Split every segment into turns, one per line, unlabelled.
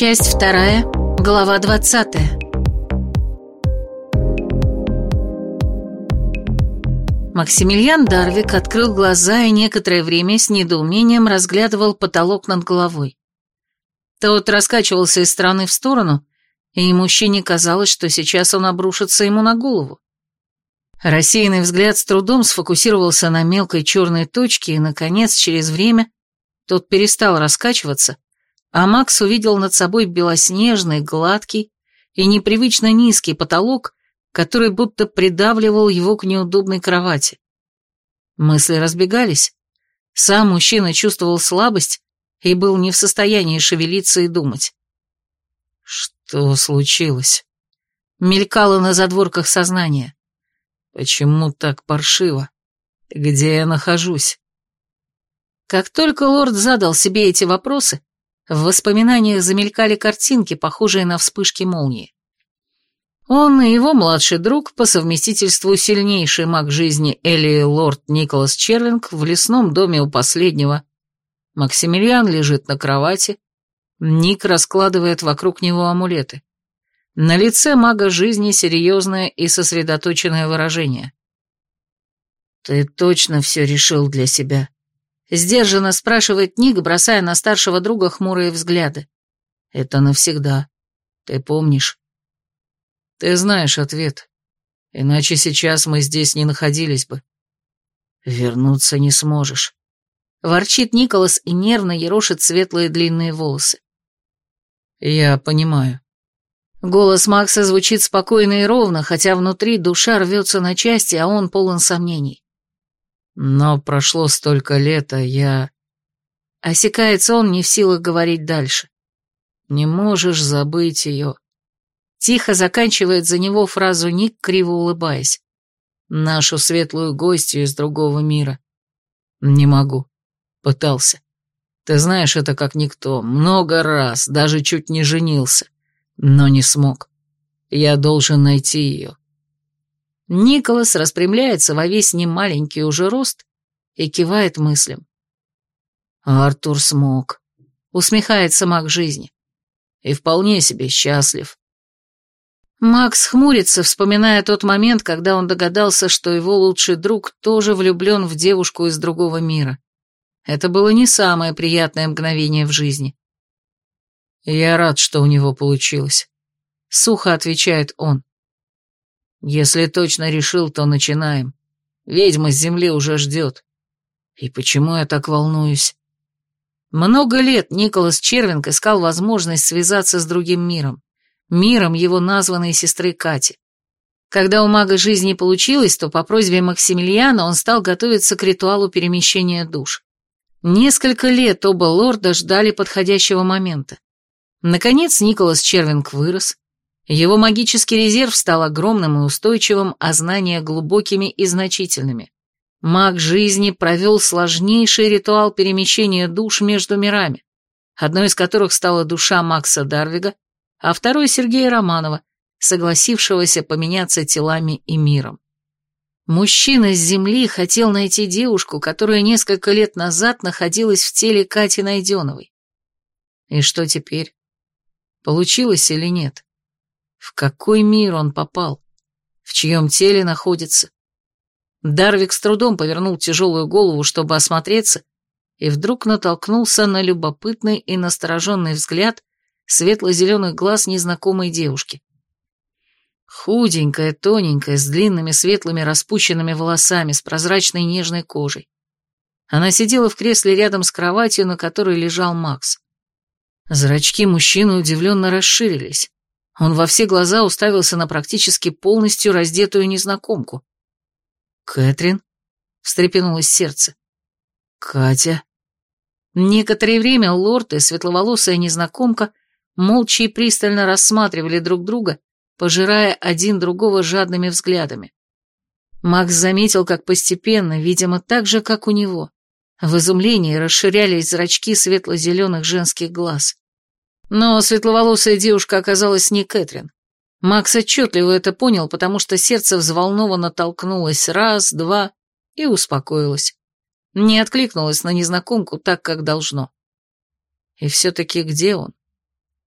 Часть вторая, глава двадцатая. Максимилиан Дарвик открыл глаза и некоторое время с недоумением разглядывал потолок над головой. Тот раскачивался из стороны в сторону, и мужчине казалось, что сейчас он обрушится ему на голову. Рассеянный взгляд с трудом сфокусировался на мелкой черной точке, и, наконец, через время тот перестал раскачиваться, а Макс увидел над собой белоснежный, гладкий и непривычно низкий потолок, который будто придавливал его к неудобной кровати. Мысли разбегались. Сам мужчина чувствовал слабость и был не в состоянии шевелиться и думать. Что случилось? Мелькало на задворках сознания. Почему так паршиво? Где я нахожусь? Как только лорд задал себе эти вопросы, в воспоминаниях замелькали картинки, похожие на вспышки молнии. Он и его младший друг, по совместительству сильнейший маг жизни Элли лорд Николас Червинг в лесном доме у последнего. Максимилиан лежит на кровати, Ник раскладывает вокруг него амулеты. На лице мага жизни серьезное и сосредоточенное выражение. «Ты точно все решил для себя?» Сдержанно спрашивает Ник, бросая на старшего друга хмурые взгляды. «Это навсегда. Ты помнишь?» Ты знаешь ответ. Иначе сейчас мы здесь не находились бы. Вернуться не сможешь. Ворчит Николас и нервно ерошит светлые длинные волосы. Я понимаю. Голос Макса звучит спокойно и ровно, хотя внутри душа рвется на части, а он полон сомнений. Но прошло столько лет, а я... Осекается он, не в силах говорить дальше. Не можешь забыть ее. Тихо заканчивает за него фразу Ник, криво улыбаясь. Нашу светлую гостью из другого мира. Не могу. Пытался. Ты знаешь это как никто. Много раз, даже чуть не женился. Но не смог. Я должен найти ее. Николас распрямляется во весь немаленький уже рост и кивает мыслям. Артур смог. Усмехается маг жизни. И вполне себе счастлив. Макс хмурится, вспоминая тот момент, когда он догадался, что его лучший друг тоже влюблен в девушку из другого мира. Это было не самое приятное мгновение в жизни. «Я рад, что у него получилось», — сухо отвечает он. «Если точно решил, то начинаем. Ведьма с земли уже ждет. И почему я так волнуюсь?» Много лет Николас Червинг искал возможность связаться с другим миром миром его названной сестры Кати. Когда у мага жизни получилось, то по просьбе Максимилиана он стал готовиться к ритуалу перемещения душ. Несколько лет оба лорда ждали подходящего момента. Наконец Николас Червинг вырос, его магический резерв стал огромным и устойчивым, а знания глубокими и значительными. Маг жизни провел сложнейший ритуал перемещения душ между мирами, одной из которых стала душа Макса Дарвига, а второй Сергея Романова, согласившегося поменяться телами и миром. Мужчина с земли хотел найти девушку, которая несколько лет назад находилась в теле Кати Найденовой. И что теперь? Получилось или нет? В какой мир он попал? В чьем теле находится? Дарвик с трудом повернул тяжелую голову, чтобы осмотреться, и вдруг натолкнулся на любопытный и настороженный взгляд светло-зеленых глаз незнакомой девушки. Худенькая, тоненькая, с длинными светлыми распущенными волосами, с прозрачной нежной кожей. Она сидела в кресле рядом с кроватью, на которой лежал Макс. Зрачки мужчины удивленно расширились. Он во все глаза уставился на практически полностью раздетую незнакомку. «Кэтрин?» — встрепенулось сердце. «Катя?» Некоторое время лорд и светловолосая незнакомка молча и пристально рассматривали друг друга, пожирая один другого жадными взглядами. Макс заметил, как постепенно, видимо, так же, как у него, в изумлении расширялись зрачки светло-зеленых женских глаз. Но светловолосая девушка оказалась не Кэтрин. Макс отчетливо это понял, потому что сердце взволнованно толкнулось раз, два и успокоилось. Не откликнулось на незнакомку так, как должно. И все-таки где он?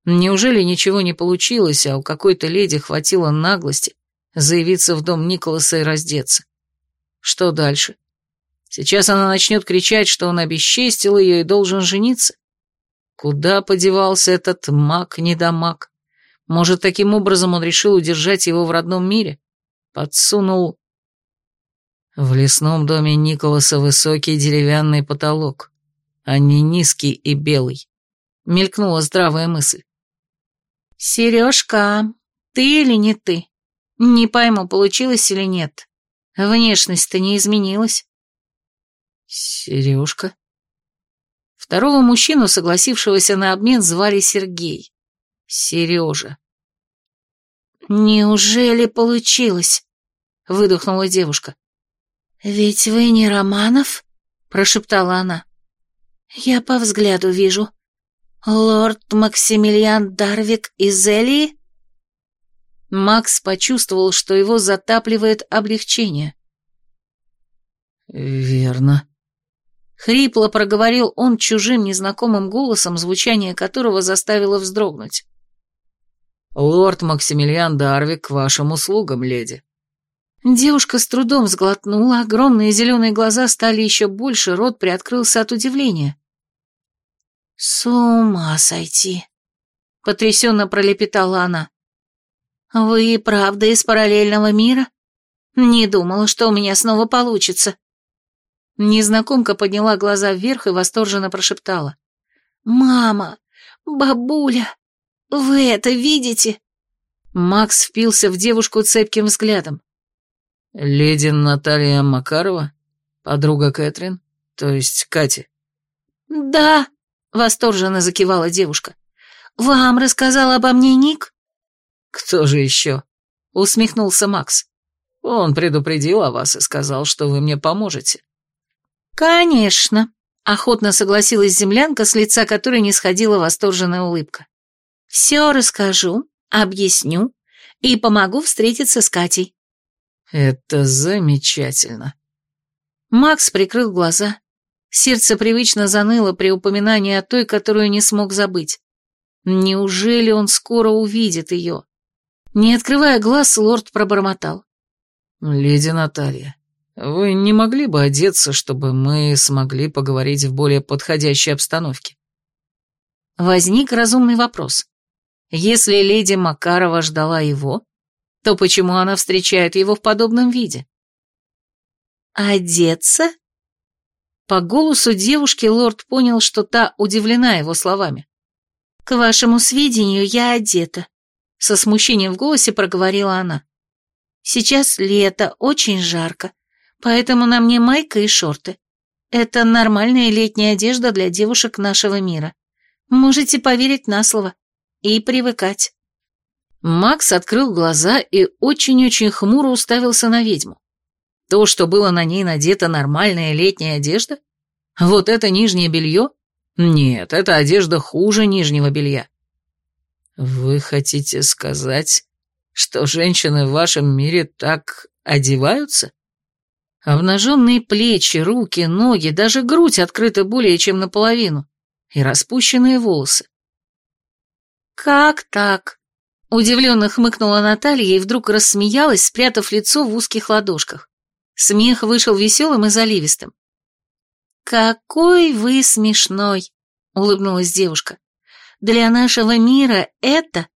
Неужели ничего не получилось, а у какой-то леди хватило наглости заявиться в дом Николаса и раздеться? Что дальше? Сейчас она начнет кричать, что он обесчестил ее и должен жениться? Куда подевался этот маг-недомаг? Может, таким образом он решил удержать его в родном мире? Подсунул... В лесном доме Николаса высокий деревянный потолок, а не низкий и белый. Мелькнула здравая мысль. «Сережка, ты или не ты? Не пойму, получилось или нет. Внешность-то не изменилась». «Сережка?» Второго мужчину, согласившегося на обмен, звали Сергей. Сережа. «Неужели получилось?» — выдохнула девушка. «Ведь вы не Романов?» — прошептала она. «Я по взгляду вижу. Лорд Максимилиан Дарвик из Элии?» Макс почувствовал, что его затапливает облегчение.
«Верно»,
Хрипло проговорил он чужим незнакомым голосом, звучание которого заставило вздрогнуть.
«Лорд Максимилиан Дарвик к вашим услугам, леди».
Девушка с трудом сглотнула, огромные зеленые глаза стали еще больше, рот приоткрылся от удивления. «С ума сойти!» — потрясенно пролепетала она. «Вы правда из параллельного мира? Не думала, что у меня снова получится». Незнакомка подняла глаза вверх и восторженно прошептала. «Мама! Бабуля! Вы это видите?» Макс впился в девушку цепким взглядом.
«Леди Наталья Макарова? Подруга Кэтрин? То есть Кати?»
«Да!» — восторженно закивала девушка. «Вам рассказал обо мне Ник?»
«Кто же еще?» — усмехнулся Макс. «Он предупредил о вас и сказал, что вы мне поможете».
«Конечно», — охотно согласилась землянка, с лица которой не сходила восторженная улыбка. «Все расскажу, объясню и помогу встретиться с Катей».
«Это замечательно».
Макс прикрыл глаза. Сердце привычно заныло при упоминании о той, которую не смог забыть. Неужели он скоро увидит ее? Не открывая глаз, лорд пробормотал.
«Леди Наталья, вы не могли бы одеться, чтобы мы смогли поговорить в более подходящей обстановке?»
Возник разумный вопрос. Если леди Макарова ждала его, то почему она встречает его в подобном виде? «Одеться?» По голосу девушки лорд понял, что та удивлена его словами. «К вашему сведению, я одета», — со смущением в голосе проговорила она. «Сейчас лето, очень жарко, Поэтому на мне майка и шорты. Это нормальная летняя одежда для девушек нашего мира. Можете поверить на слово. И привыкать. Макс открыл глаза и очень-очень хмуро уставился на ведьму. То, что было на ней надето нормальная летняя одежда? Вот это нижнее белье? Нет, эта одежда хуже нижнего белья.
Вы хотите сказать, что женщины в вашем мире так одеваются?
Обнаженные плечи, руки, ноги, даже грудь открыта более чем наполовину. И распущенные волосы. «Как так?» Удивленно хмыкнула Наталья и вдруг рассмеялась, спрятав лицо в узких ладошках. Смех вышел веселым и заливистым. «Какой вы смешной!» — улыбнулась девушка. «Для нашего мира это...»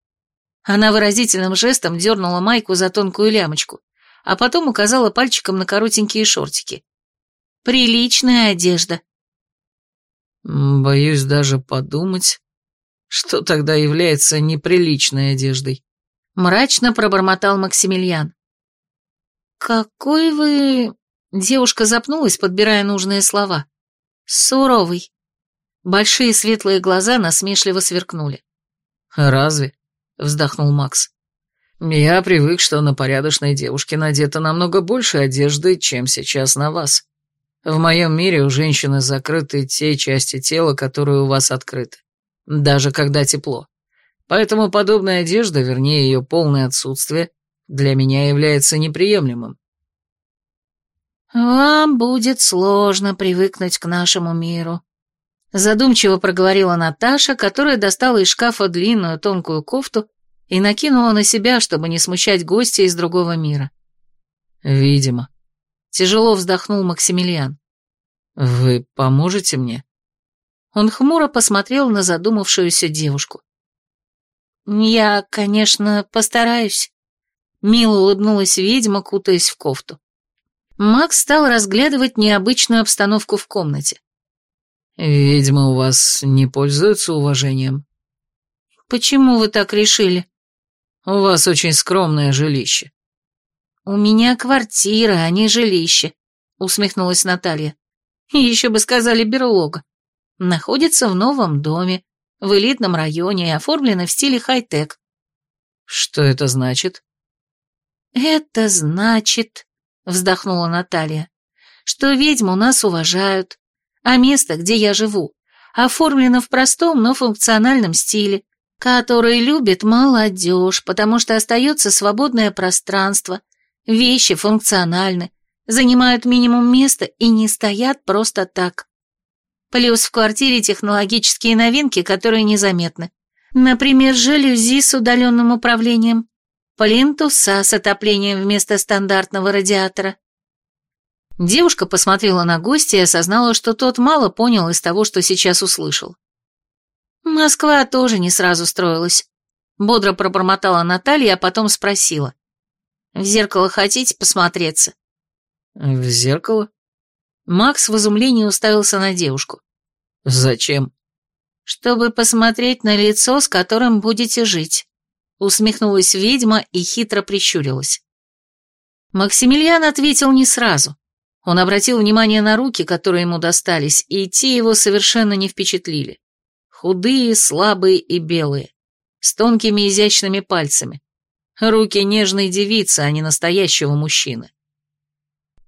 Она выразительным жестом дернула майку за тонкую лямочку а потом указала пальчиком на коротенькие шортики. «Приличная одежда».
«Боюсь даже подумать, что тогда является неприличной одеждой», —
мрачно пробормотал Максимилиан. «Какой вы...» — девушка запнулась, подбирая нужные слова. «Суровый». Большие светлые глаза насмешливо сверкнули.
«Разве?» — вздохнул Макс. Я привык, что на порядочной девушке надето намного больше одежды, чем сейчас на вас. В моем мире у женщины закрыты те части тела, которые у вас открыты, даже когда тепло. Поэтому подобная одежда, вернее ее полное отсутствие, для меня является неприемлемым.
«Вам будет сложно привыкнуть к нашему миру», Задумчиво проговорила Наташа, которая достала из шкафа длинную тонкую кофту и накинула на себя, чтобы не смущать гостя из другого мира.
«Видимо».
Тяжело вздохнул Максимилиан.
«Вы поможете мне?»
Он хмуро посмотрел на задумавшуюся девушку. «Я, конечно, постараюсь», — мило улыбнулась ведьма, кутаясь в кофту. Макс стал разглядывать необычную обстановку в комнате.
«Ведьмы у вас не пользуются уважением?»
«Почему вы так решили?»
«У вас очень скромное жилище».
«У меня квартира, а не жилище», — усмехнулась Наталья. «Еще бы сказали берлога. Находится в новом доме, в элитном районе и оформлена в стиле хай-тек.
Что это значит?
Это значит, вздохнула Наталья, что ведьм у нас уважают, а место, где я живу, оформлено в простом, но функциональном стиле, который любит молодежь, потому что остается свободное пространство, вещи функциональны, занимают минимум места и не стоят просто так. Плюс в квартире технологические новинки, которые незаметны. Например, жалюзи с удаленным управлением, плинтуса с отоплением вместо стандартного радиатора. Девушка посмотрела на гостя и осознала, что тот мало понял из того, что сейчас услышал. Москва тоже не сразу строилась. Бодро пробормотала Наталья, а потом спросила. «В зеркало хотите посмотреться?»
«В зеркало?»
Макс в изумлении уставился на девушку.
«Зачем?»
«Чтобы посмотреть на лицо, с которым будете жить», усмехнулась ведьма и хитро прищурилась. Максимилиан ответил не сразу. Он обратил внимание на руки, которые ему достались, и те его совершенно не впечатлили. Худые, слабые и белые, с тонкими изящными пальцами. Руки нежной девицы, а не настоящего мужчины.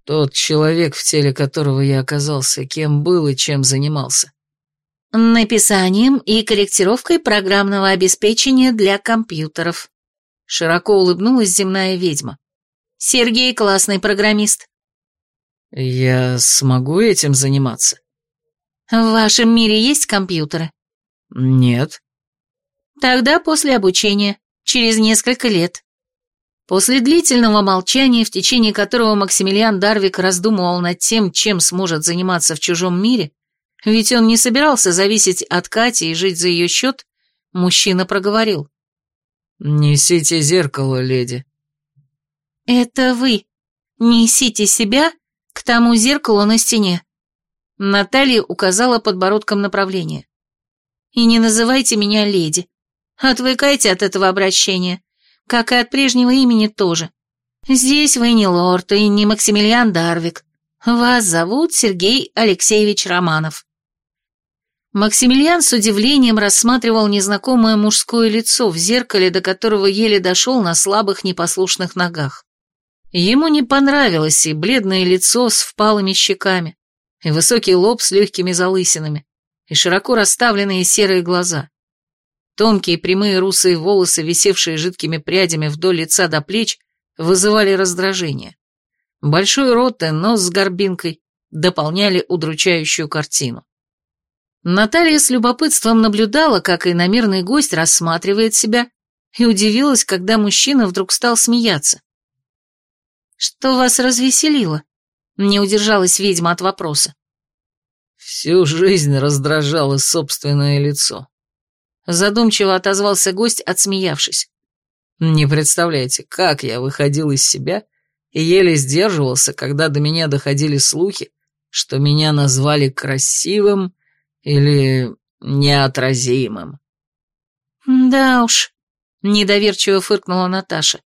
Тот человек, в теле которого я оказался, кем был и чем занимался.
Написанием и корректировкой программного обеспечения для компьютеров. Широко улыбнулась земная ведьма. Сергей классный программист.
Я смогу этим заниматься?
В вашем мире есть компьютеры?
Нет.
Тогда после обучения, через несколько лет. После длительного молчания, в течение которого Максимилиан Дарвик раздумывал над тем, чем сможет заниматься в чужом мире, ведь он не собирался зависеть от Кати и жить за ее счет, мужчина проговорил.
«Несите зеркало, леди».
«Это вы. Несите себя к тому зеркалу на стене». Наталья указала подбородком направление. «И не называйте меня леди. Отвыкайте от этого обращения как и от прежнего имени тоже. Здесь вы не лорд и не Максимилиан Дарвик. Вас зовут Сергей Алексеевич Романов». Максимилиан с удивлением рассматривал незнакомое мужское лицо в зеркале, до которого еле дошел на слабых непослушных ногах. Ему не понравилось и бледное лицо с впалыми щеками, и высокий лоб с легкими залысинами, и широко расставленные серые глаза. Тонкие прямые русые волосы, висевшие жидкими прядями вдоль лица до плеч, вызывали раздражение. Большой рот и нос с горбинкой дополняли удручающую картину. Наталья с любопытством наблюдала, как иномерный гость рассматривает себя, и удивилась, когда мужчина вдруг стал смеяться. «Что вас развеселило?» — не удержалась ведьма от вопроса.
«Всю жизнь раздражало собственное лицо»,
Задумчиво отозвался гость, отсмеявшись.
Не представляете, как я выходил из себя и еле сдерживался, когда до меня доходили слухи, что меня назвали красивым или неотразимым.
«Да уж», — недоверчиво фыркнула Наташа.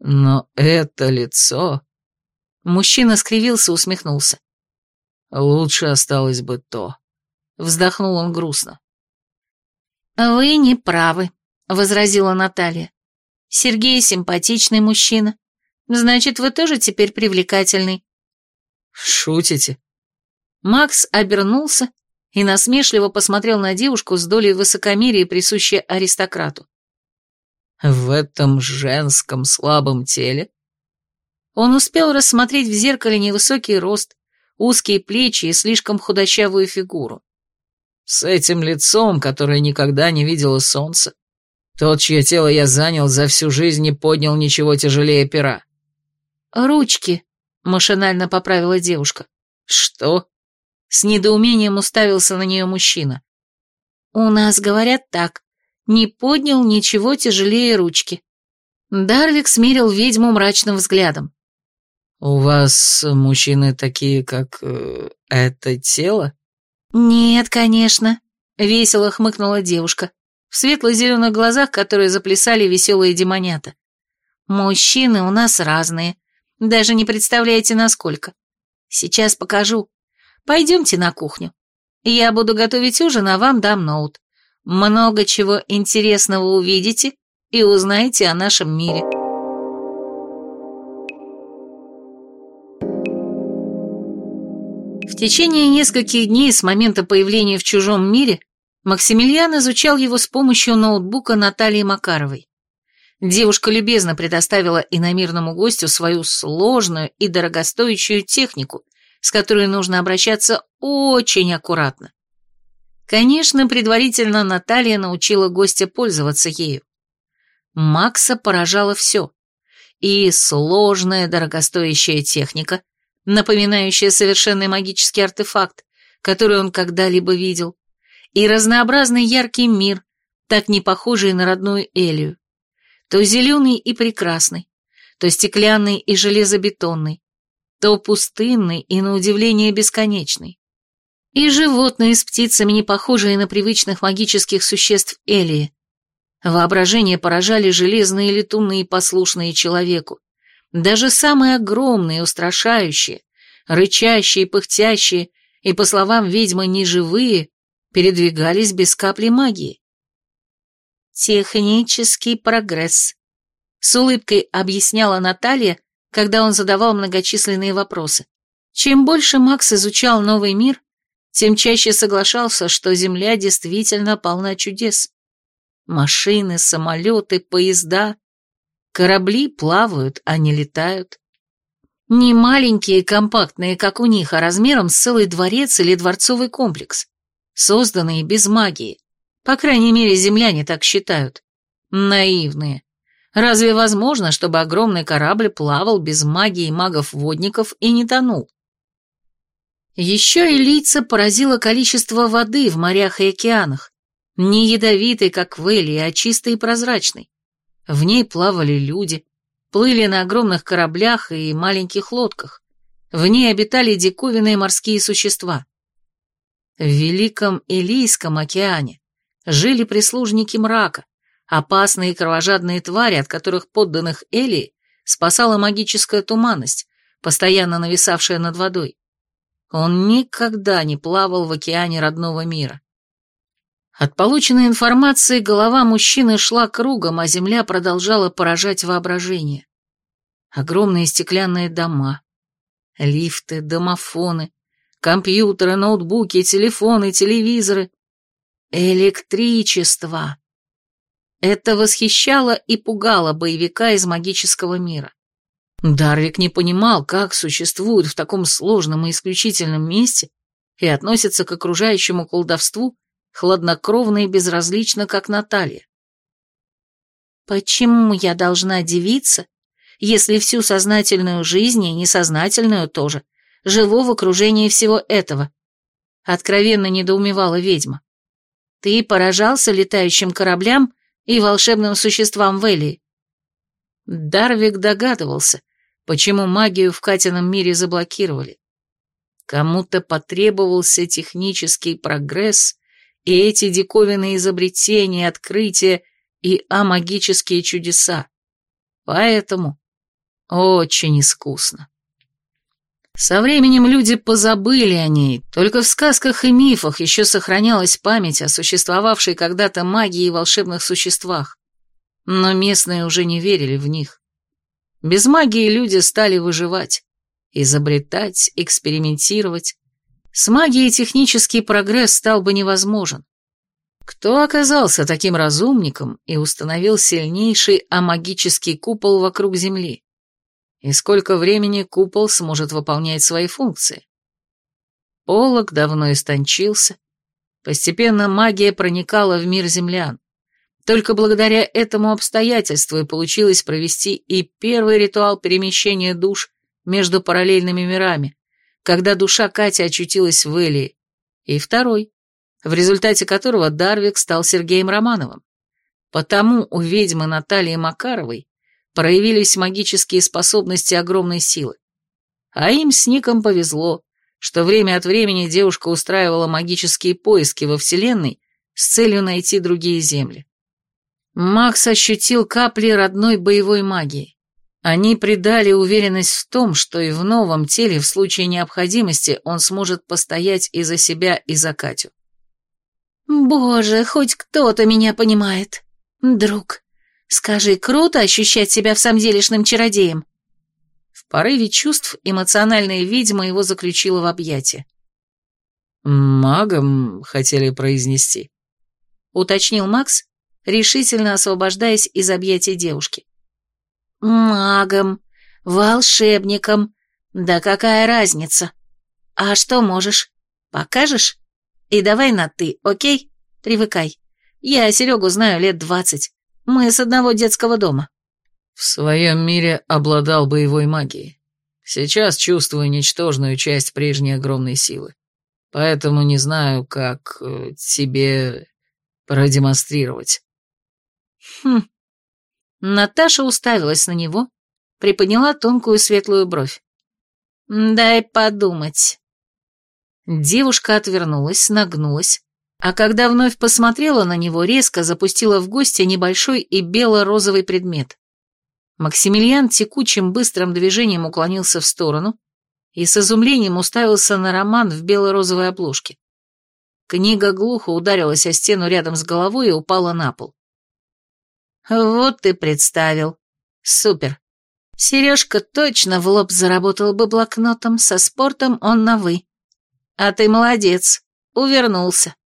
«Но это лицо...»
Мужчина скривился, усмехнулся.
«Лучше осталось бы то».
Вздохнул он грустно. «Вы не правы», — возразила Наталья. «Сергей симпатичный мужчина. Значит, вы тоже теперь привлекательный».
«Шутите?»
Макс обернулся и насмешливо посмотрел на девушку с долей высокомерия, присущей аристократу.
«В этом женском слабом теле?»
Он успел рассмотреть в зеркале невысокий рост, узкие плечи и слишком худощавую фигуру.
С этим лицом, которое никогда не видело солнца. Тот, чье тело я занял, за всю жизнь не поднял ничего тяжелее пера.
«Ручки», — машинально поправила девушка.
«Что?»
С недоумением уставился на нее мужчина. «У нас говорят так. Не поднял ничего тяжелее ручки». Дарвик смерил ведьму мрачным взглядом.
«У вас мужчины такие, как... Э, это тело?»
«Нет, конечно», — весело хмыкнула девушка, в светло-зеленых глазах, которые заплясали веселые демонята. «Мужчины у нас разные, даже не представляете, насколько. Сейчас покажу. Пойдемте на кухню. Я буду готовить ужин, а вам дам ноут. Много чего интересного увидите и узнаете о нашем мире». В течение нескольких дней с момента появления в чужом мире Максимилиан изучал его с помощью ноутбука Натальи Макаровой. Девушка любезно предоставила иномирному гостю свою сложную и дорогостоящую технику, с которой нужно обращаться очень аккуратно. Конечно, предварительно Наталья научила гостя пользоваться ею. Макса поражало все. И сложная дорогостоящая техника, напоминающая совершенный магический артефакт, который он когда-либо видел, и разнообразный яркий мир, так не похожий на родную Элию то зеленый и прекрасный, то стеклянный и железобетонный, то пустынный и, на удивление, бесконечный. И животные с птицами, не похожие на привычных магических существ Элии. Воображение поражали железные летунные, послушные человеку. Даже самые огромные, устрашающие, рычащие, пыхтящие и, по словам ведьмы, неживые, передвигались без капли магии. «Технический прогресс», — с улыбкой объясняла Наталья, когда он задавал многочисленные вопросы. Чем больше Макс изучал новый мир, тем чаще соглашался, что Земля действительно полна чудес. Машины, самолеты, поезда, корабли плавают, а не летают. Не маленькие, компактные, как у них, а размером с целый дворец или дворцовый комплекс, созданные без магии. По крайней мере, земляне так считают. Наивные. Разве возможно, чтобы огромный корабль плавал без магии магов-водников и не тонул? Еще и лица поразило количество воды в морях и океанах. Не ядовитой, как в Элии, а чистой и прозрачной. В ней плавали люди, плыли на огромных кораблях и маленьких лодках. В ней обитали диковинные морские существа. В Великом Илийском океане жили прислужники мрака, опасные кровожадные твари, от которых подданных Элии спасала магическая туманность, постоянно нависавшая над водой. Он никогда не плавал в океане родного мира. От полученной информации голова мужчины шла кругом, а земля продолжала поражать воображение. Огромные стеклянные дома, лифты, домофоны, компьютеры, ноутбуки, телефоны, телевизоры, Электричество. Это восхищало и пугало боевика из магического мира. Дарвик не понимал, как существует в таком сложном и исключительном месте и относится к окружающему колдовству хладнокровно и безразлично, как Наталья. Почему я должна дивиться, если всю сознательную жизнь и несознательную тоже живу в окружении всего этого? Откровенно недоумевала ведьма. Ты поражался летающим кораблям и волшебным существам Вэлли. Дарвик догадывался, почему магию в Катином мире заблокировали. Кому-то потребовался технический прогресс и эти диковинные изобретения, открытия и амагические чудеса. Поэтому очень искусно. Со временем люди позабыли о ней, только в сказках и мифах еще сохранялась память о существовавшей когда-то магии и волшебных существах. Но местные уже не верили в них. Без магии люди стали выживать, изобретать, экспериментировать. С магией технический прогресс стал бы невозможен. Кто оказался таким разумником и установил сильнейший амагический купол вокруг Земли? и сколько времени купол сможет выполнять свои функции. Полок давно истончился, Постепенно магия проникала в мир землян. Только благодаря этому обстоятельству и получилось провести и первый ритуал перемещения душ между параллельными мирами, когда душа Кати очутилась в Элии, и второй, в результате которого Дарвик стал Сергеем Романовым. Потому у ведьмы Натальи Макаровой проявились магические способности огромной силы. А им с Ником повезло, что время от времени девушка устраивала магические поиски во Вселенной с целью найти другие земли. Макс ощутил капли родной боевой магии. Они придали уверенность в том, что и в новом теле в случае необходимости он сможет постоять и за себя, и за Катю.
«Боже, хоть кто-то меня понимает. Друг, скажи, круто ощущать себя в самом делешным чародеем?»
В порыве чувств эмоциональная ведьма его заключила в объятия.
«Магом хотели произнести», —
уточнил Макс, решительно освобождаясь из объятий девушки.
«Магом, волшебником, да какая разница? А что можешь? Покажешь? И давай на «ты», окей? Привыкай. Я Серегу знаю лет двадцать. Мы с одного детского дома».
В своем мире обладал боевой магией. Сейчас чувствую ничтожную часть прежней огромной силы. Поэтому не знаю, как э, тебе продемонстрировать.
Хм. Наташа уставилась на него, приподняла тонкую светлую бровь.
«Дай подумать».
Девушка отвернулась, нагнулась, а когда вновь посмотрела на него, резко запустила в гости небольшой и бело-розовый предмет. Максимилиан текучим быстрым движением уклонился в сторону и с изумлением уставился на роман в бело-розовой обложке. Книга глухо ударилась о стену рядом с головой и упала на пол.
Вот ты представил. Супер. Сережка точно в лоб заработал бы блокнотом, со спортом он на «вы». А ты молодец, увернулся.